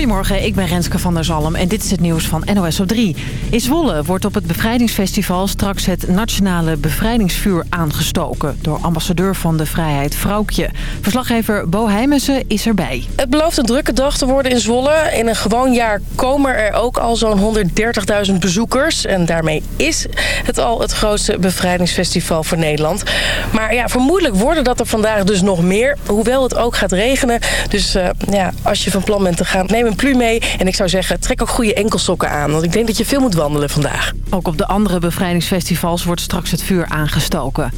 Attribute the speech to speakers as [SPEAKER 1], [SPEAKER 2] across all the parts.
[SPEAKER 1] Goedemorgen, ik ben Renske van der Zalm en dit is het nieuws van NOS op 3. In Zwolle wordt op het bevrijdingsfestival straks het nationale bevrijdingsvuur aangestoken... door ambassadeur van de vrijheid Vrouwtje. Verslaggever Bo Heijmensen is erbij.
[SPEAKER 2] Het belooft een drukke dag te worden in Zwolle. In een gewoon jaar komen er ook al zo'n 130.000 bezoekers. En daarmee is het al het grootste bevrijdingsfestival voor Nederland. Maar ja, vermoedelijk worden dat er vandaag dus nog meer. Hoewel het ook gaat regenen. Dus uh, ja, als je van plan bent te gaan, neem een plu mee. En ik zou zeggen, trek ook goede enkelsokken aan. Want ik denk dat je veel moet wandelen vandaag.
[SPEAKER 1] Ook op de andere bevrijdingsfestivals wordt straks het vuur aangestoken.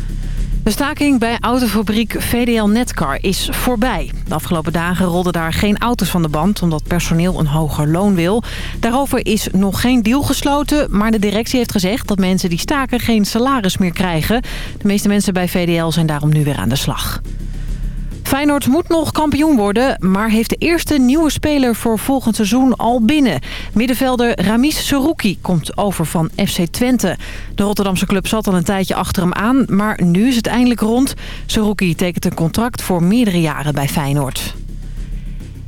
[SPEAKER 1] De staking bij autofabriek VDL Netcar is voorbij. De afgelopen dagen rolden daar geen auto's van de band... omdat personeel een hoger loon wil. Daarover is nog geen deal gesloten... maar de directie heeft gezegd dat mensen die staken geen salaris meer krijgen. De meeste mensen bij VDL zijn daarom nu weer aan de slag. Feyenoord moet nog kampioen worden, maar heeft de eerste nieuwe speler voor volgend seizoen al binnen. Middenvelder Ramis Serouki komt over van FC Twente. De Rotterdamse club zat al een tijdje achter hem aan, maar nu is het eindelijk rond. Serouki tekent een contract voor meerdere jaren bij Feyenoord.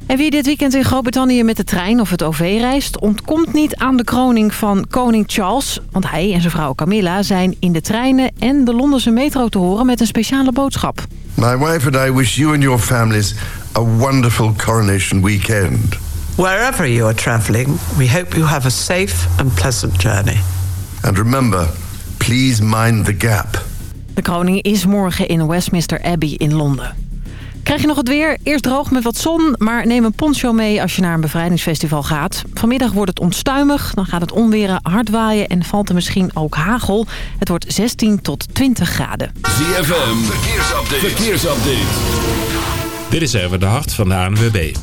[SPEAKER 1] En wie dit weekend in Groot-Brittannië met de trein of het OV reist... ontkomt niet aan de kroning van koning Charles. Want hij en zijn vrouw Camilla zijn in de treinen en de Londense metro te horen met een speciale boodschap.
[SPEAKER 3] My wife and I wish you and your families a wonderful coronation weekend.
[SPEAKER 4] Wherever you are travelling, we hope you have a safe and pleasant journey.
[SPEAKER 3] And remember, please mind the gap.
[SPEAKER 1] De kroning is morgen in Westminster Abbey in Londen. Krijg je nog het weer? Eerst droog met wat zon, maar neem een poncho mee als je naar een bevrijdingsfestival gaat. Vanmiddag wordt het onstuimig, dan gaat het onweren hard waaien en valt er misschien ook hagel. Het wordt 16 tot 20 graden.
[SPEAKER 5] ZFM, verkeersupdate. verkeersupdate. Dit is even de hart van de ANWB.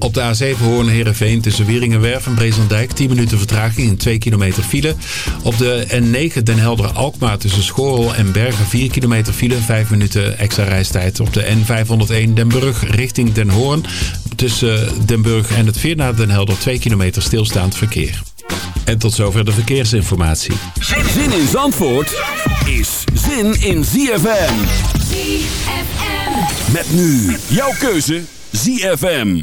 [SPEAKER 5] Op de A7 Hoorn-Herenveen tussen Wieringenwerf en Brezendijk 10 minuten vertraging in 2 kilometer file. Op de N9 Den Helder-Alkmaar tussen Schorrel en Bergen 4 kilometer file. 5 minuten extra reistijd. Op de N501 Den Burg richting Den Hoorn. Tussen Den Burg en het Veer naar Den Helder 2 kilometer stilstaand verkeer. En tot zover de verkeersinformatie.
[SPEAKER 6] Zin in Zandvoort is zin in ZFM.
[SPEAKER 7] ZFM.
[SPEAKER 6] Met nu jouw keuze ZFM.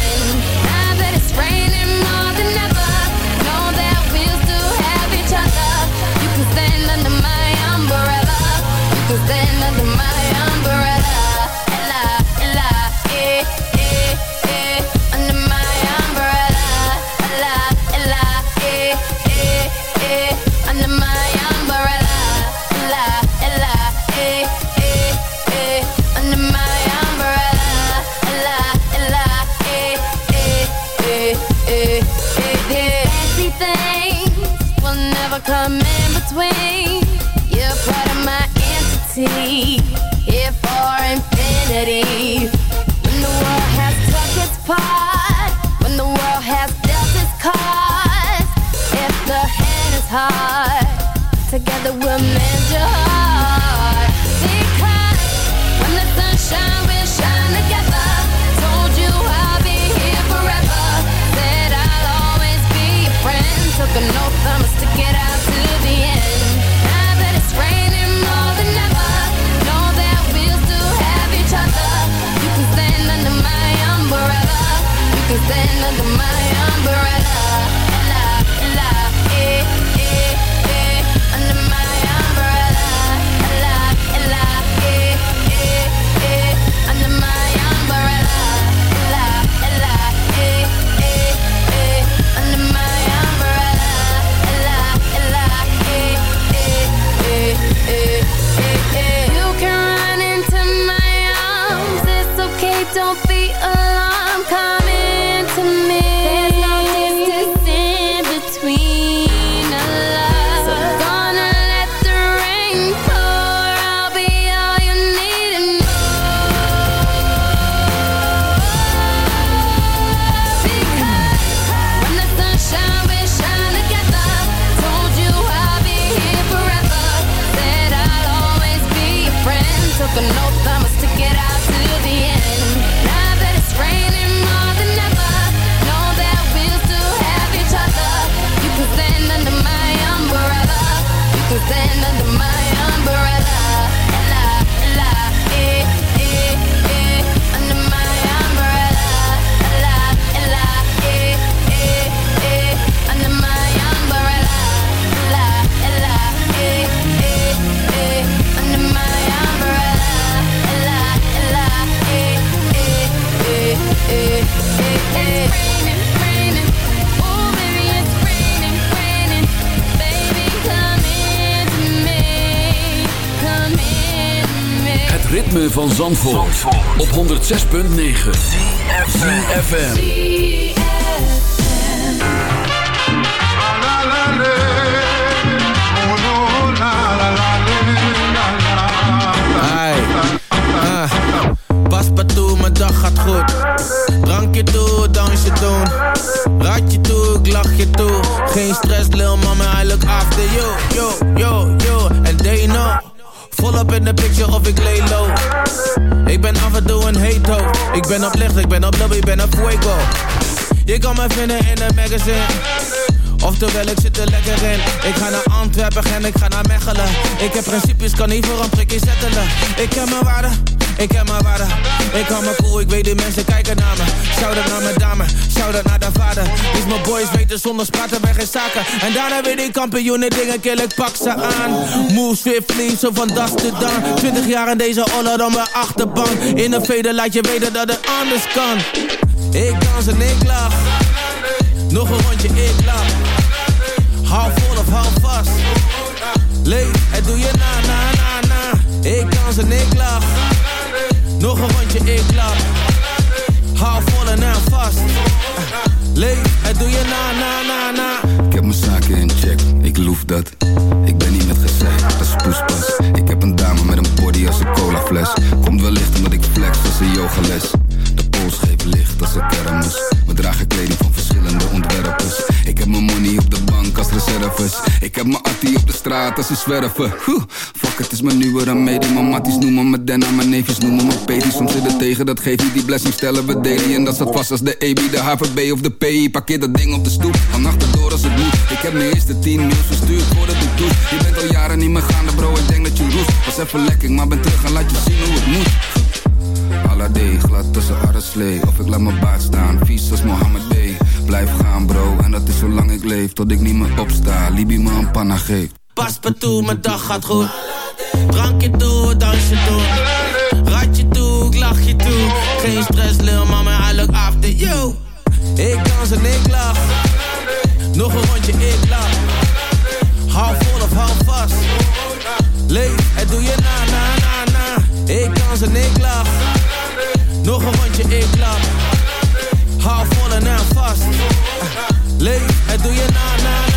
[SPEAKER 8] Heart. Together we'll mend
[SPEAKER 6] 106.9 ZFM.
[SPEAKER 9] Pas maar toe, mijn dag gaat goed. Drankje toe, dansje doen. Raadje toe, ik lach je toe. Geen stress, lil mama, I look after you. Yo, yo, yo, and they know. Volop in de picture of ik lay low. Ik ben af en toe een hate Ik ben op licht, ik ben op lobby, ik ben op fuego. Je kan me vinden in een magazine. Oftewel, ik zit er lekker in. Ik ga naar Antwerpen en ik ga naar Mechelen. Ik heb principes, kan niet voor een prikje zettelen. Ik ken mijn waarde, ik ken mijn waarde. Ik hou me cool, ik weet die mensen kijken naar me. Shout-out naar mijn dame, shout-out naar de vader. Dus mijn boys weten zonder praten bij geen zaken. En daarna weer die kampioenen dingen kill, ik pak ze aan. Move swiftly, zo van das to done. 20 jaar in deze honor dan mijn achterbank. In een veder laat je weten dat het anders kan. Ik dans en ik lach. Nog een rondje, ik lach. Hou vol of hou vast. Leef, het doe je na, na, na, na. Ik dans en ik lach. Nog een rondje, ik lach. Hou vol en hou vast. Leef, het doe je na, na, na, na.
[SPEAKER 10] Ik heb mijn zaken in check, ik loef dat. Ik ben niet met gezeik, dat is poespas. Ik heb een dame met een body als een colafles. Komt wellicht omdat ik flex als een yogales. De geeft licht als een kermis. We dragen kleding van verschillende ontwerpers. Ik heb mijn money op de bank als reserves. Ik heb mijn attie op de straat als ze zwerven. Fuck, het is mijn nieuwe remedie. Mijn matties noemen me Denna, mijn neefjes noemen me Pedi. Soms zit het tegen, dat geeft niet die blessing stellen we daily. En dat staat vast als de EB, de HVB of de PI. Parkeer dat ding op de stoep, van achterdoor als het moet. Ik heb mijn eerste 10 mails verstuurd voordat ik doe. Je bent al jaren niet meer gaande bro, ik denk dat je roest. Was even lekker, maar ben terug en laat je zien hoe het moet. Alade, glad tussen arreslee Of ik laat mijn baard staan, vies als Mohammed B Blijf gaan bro, en dat is zolang ik leef Tot ik niet meer opsta, Libi me een panna geeft
[SPEAKER 9] Pas maar toe, mijn dag gaat goed. Drankje toe, dansje toe. Raadje toe, Leef, het doe je na, na,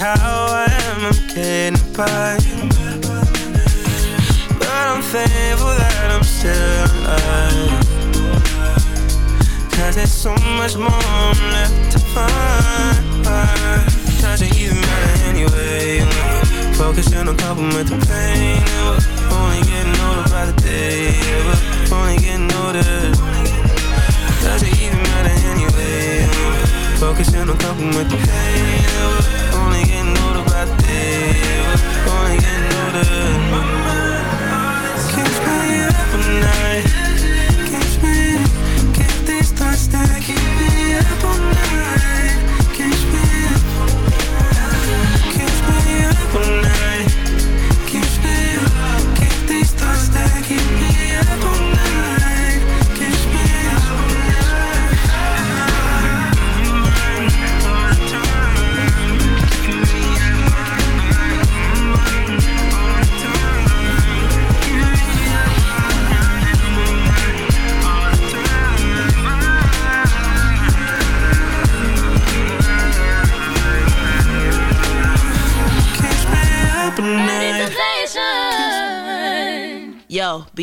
[SPEAKER 11] how I am, I'm getting by. But I'm thankful that I'm still alive. Cause there's so much more I'm left to find. Does it even matter anyway. Focusing on coping with the pain. Yeah, Only getting older by the day. Yeah, Only getting older. Does it even matter anyway. Focusing on coping with the pain. Only getting older by the day. Only getting older. Can't stay up all night.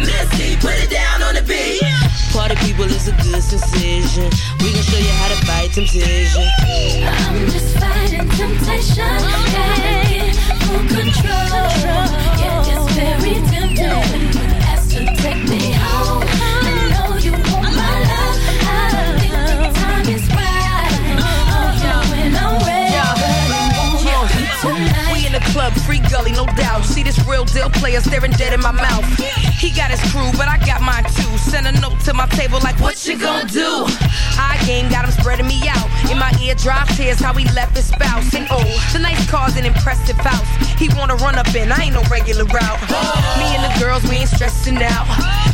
[SPEAKER 12] Missy, put it down on the beat.
[SPEAKER 13] Party people is a good sensation. We gon' show you how to fight temptation.
[SPEAKER 14] I'm just fighting temptation. Gotta get full control. Yeah, it's very tempting. Ask to take me home. I know you want my love. I think the time is right. Oh, yeah, when I'm ready. Tonight.
[SPEAKER 13] Club, free gully, no doubt. See this real deal player staring dead in my mouth. He got his crew, but I got mine too. Send a note to my table like, what you gonna do? I game got him spreading me out. In my ear drop tears how he left his spouse. And oh, the nice car's an impressive house. He wanna run up in, I ain't no regular route. Me and the girls, we ain't stressing out.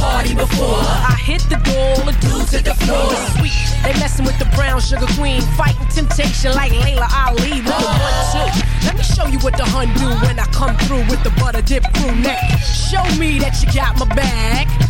[SPEAKER 15] partied before. I hit the all the dudes hit the floor. Sweet, they messing with the brown sugar queen, fighting temptation like Laila Ali with the one two. Let me show you what the hun do when I come through with the butter dip crew neck. Show me that you got my back.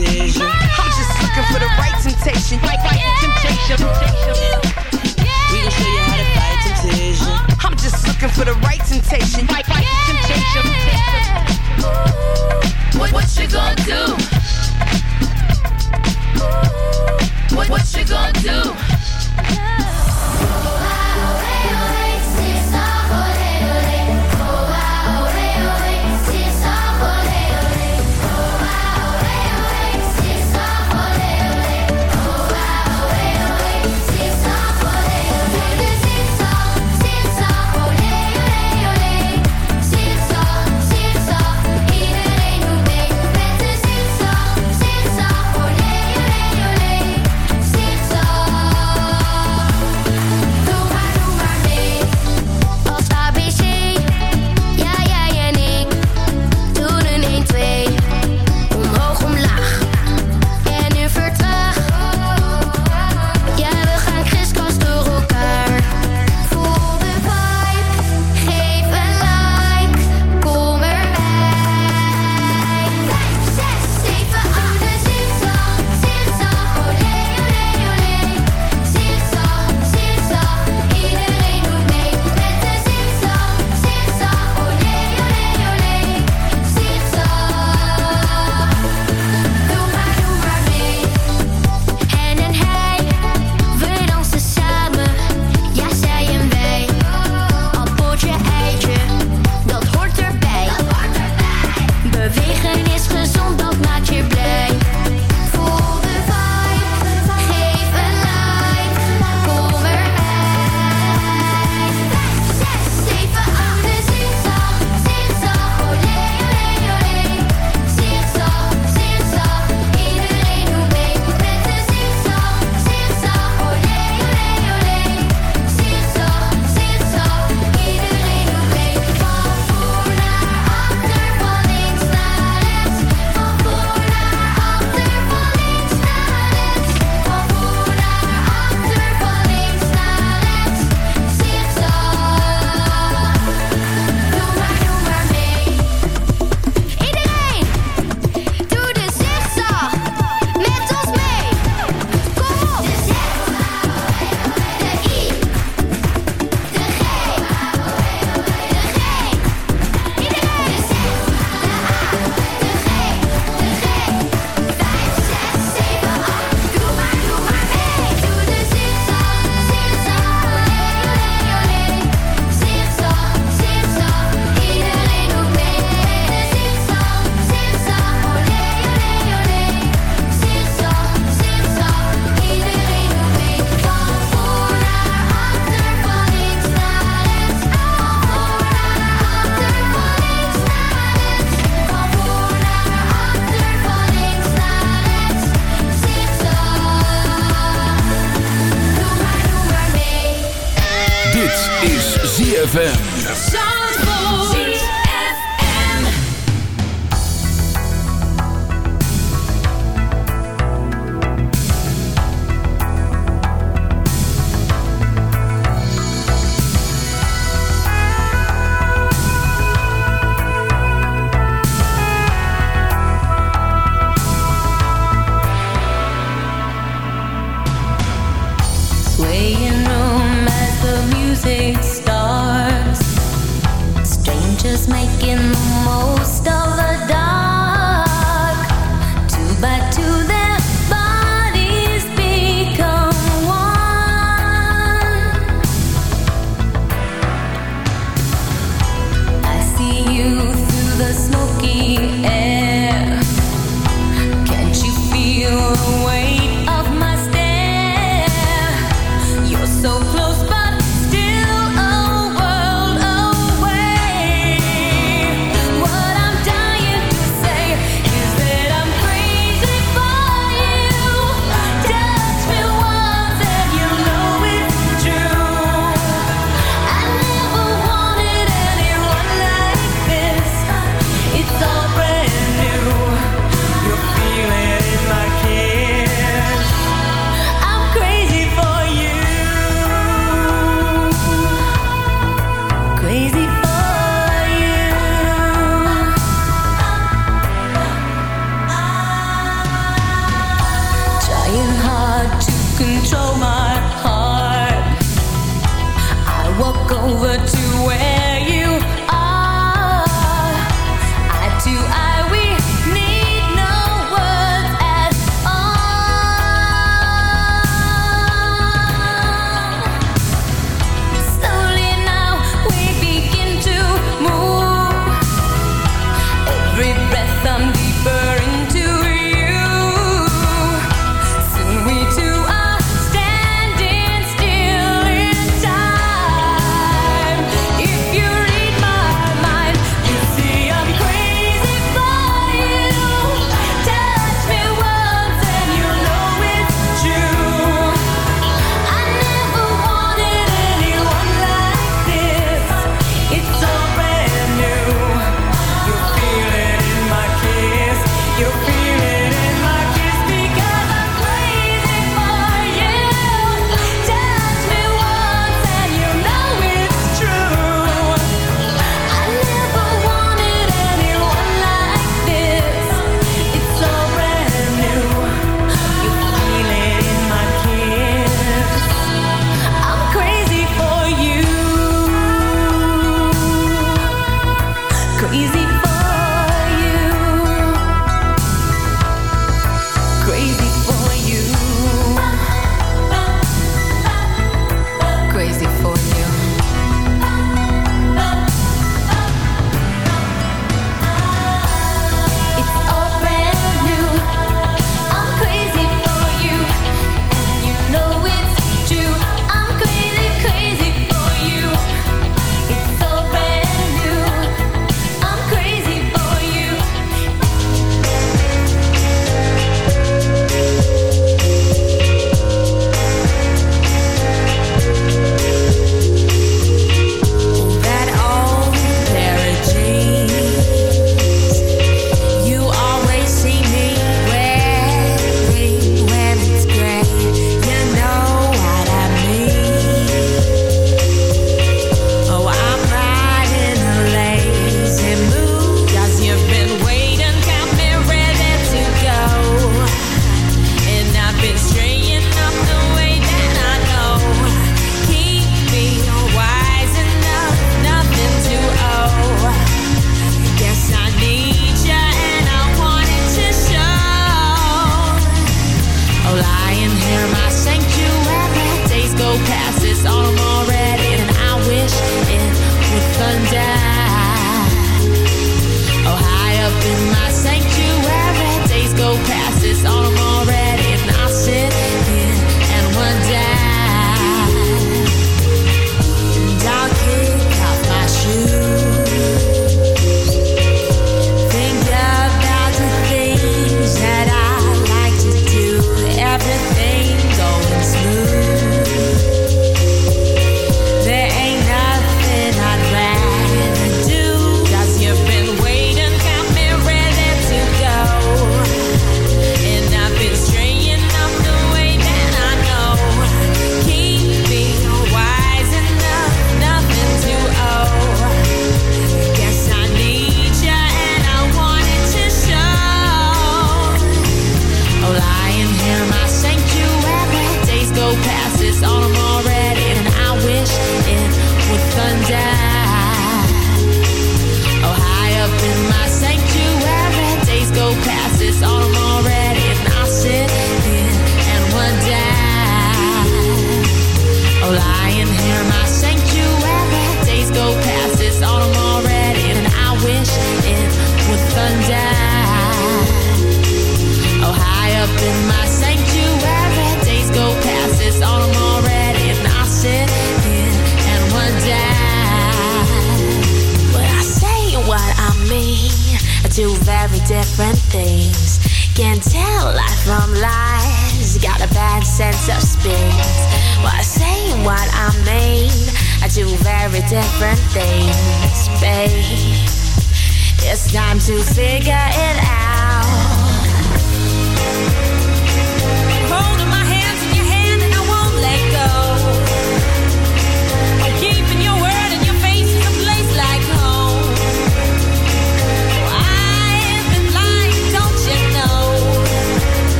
[SPEAKER 13] fight temptation.
[SPEAKER 15] I'm just looking for the right temptation. Right, right, temptation.
[SPEAKER 13] We gon' show you how to fight temptation.
[SPEAKER 15] I'm just looking for the right temptation. Right, right, temptation.
[SPEAKER 14] What, what you gonna do? What, what you gonna do?